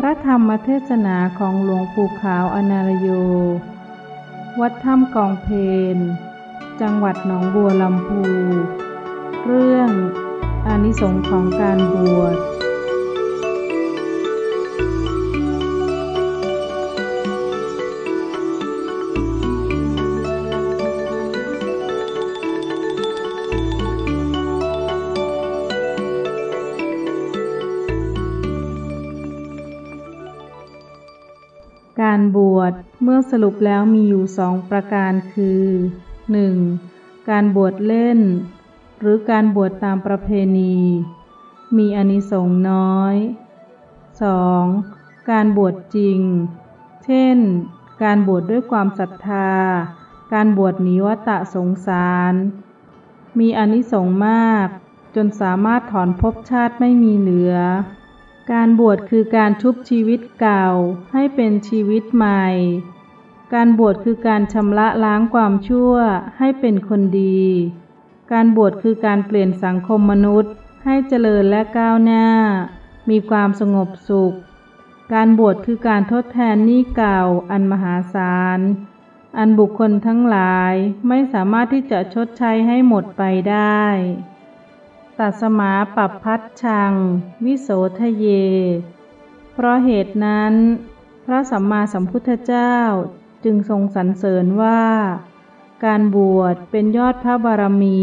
พระธรรมเทศนาของหลวงปู่ขาวอนารโย วัดถ้ำกองเพน จังหวัดหนองบัวลำพู เรื่องอานิสงส์ของการบวช การบวชเมื่อสรุปแล้วมีอยู่สองประการคือ 1. การบวชเล่น หรือการบวชตามประเพณี มีอานิสงส์น้อย 2. การบวชจริง เช่น การบวชด้วยความศรัทธา การบวชหนีวัตะสงสาร มีอานิสงส์มาก จนสามารถถอนภพชาติไม่มีเหลือ การบวชคือการชุบชีวิตเก่าให้เป็นชีวิตใหม่ การบวชคือการชำระล้างความชั่วให้เป็นคนดี การบวชคือการเปลี่ยนสังคมมนุษย์ ให้เจริญและก้าวหน้า มีความสงบสุข การบวชคือการทดแทนหนี้เก่าอันมหาศาล อันบุคคลทั้งหลายไม่สามารถที่จะชดใช้ให้หมดไปได้ ตัสมาปรับพัดชัง วิโสทะเย เพราะเหตุนั้น พระสัมมาสัมพุทธเจ้าจึงทรงสรรเสริญว่า การบวชเป็นยอดพระบารมี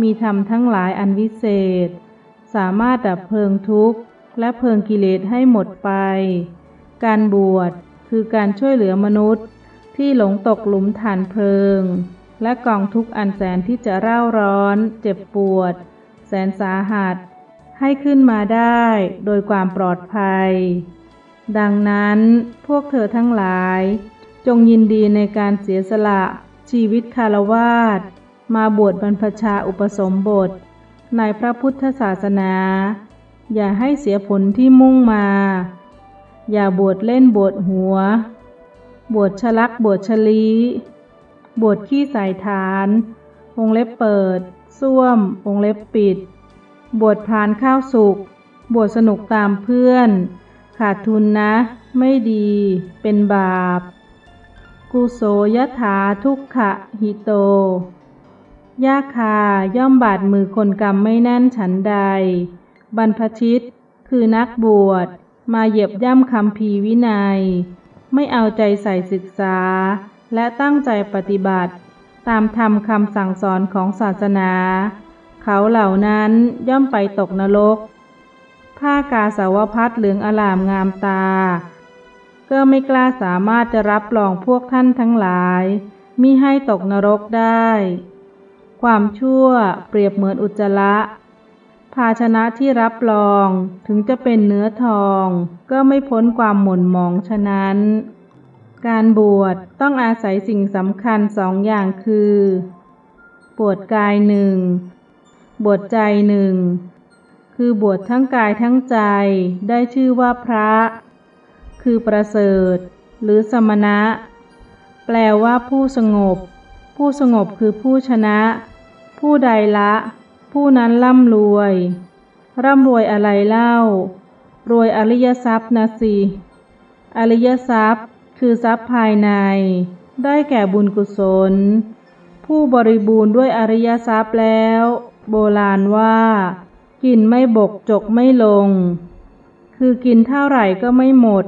มีธรรมทั้งหลายอันวิเศษ สามารถดับเพลิงทุกข์ และเพลิงกิเลสให้หมดไป การบวชคือการช่วยเหลือมนุษย์ที่หลงตกหลุมฐานเพลิง และกองทุกข์อันแสนที่จะเร่าร้อน เจ็บปวด สนสาหัส ให้ขึ้นมาได้โดยความปลอดภัย ดังนั้นพวกเธอทั้งหลาย จงยินดีในการเสียสละชีวิตคารวาสมาบวชบรรพชาอุปสมบท ในพระพุทธศาสนา อย่าให้เสียผลที่มุ่งมา อย่าบวชเล่นบวชหัว บวชชลักบวชชลี บวชขี้สายฐาน วงเล็บเปิด ส้วมวงเล็บปิด บวชพรานข้าวสุก บวชสนุกตามเพื่อน ขาดทุนนะ ไม่ดี เป็นบาป กุโสยถาทุกขะหิโตยาคาย่อมบาดมือคนกรรมไม่แน่นฉันใด บรรพชิต คือนักบวช มาเหยียบย่ำคำพีวินัย ไม่เอาใจใส่ศึกษา และตั้งใจปฏิบัติ ตามธรรมคำสั่งสอนของศาสนา เขาเหล่านั้นย่อมไปตกนรก ผ้ากาสาวพัดเหลืองอลามงามตา ก็ไม่กล้าสามารถจะรับรองพวกท่านทั้งหลายมิให้ตกนรกได้ ความชั่วเปรียบเหมือนอุจจาระภาชนะที่รับรองถึงจะเป็นเนื้อทอง ก็ไม่พ้นความหม่นหมองฉะนั้น การบวชต้องอาศัยสิ่งสำคัญสองอย่างคือ บวชกายหนึ่ง บวชใจหนึ่ง คือบวชทั้งกายทั้งใจได้ชื่อว่าพระ คือประเสริฐ หรือสมณะ แปลว่าผู้สงบ ผู้สงบคือผู้ชนะ ผู้ใดละ ผู้นั้นร่ำรวย ร่ำรวยอะไรเล่า รวยอริยทรัพย์นะสิ อริยทรัพย์ คือทรัพย์ภายใน ได้แก่บุญกุศล ผู้บริบูรณ์ด้วยอริยทรัพย์แล้ว โบราณว่า กินไม่บกจกไม่ลง คือกินเท่าไหร่ก็ไม่หมด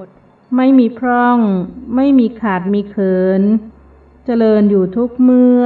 ไม่มีพร่อง ไม่มีขาดมีเขิน เจริญอยู่ทุกเมื่อ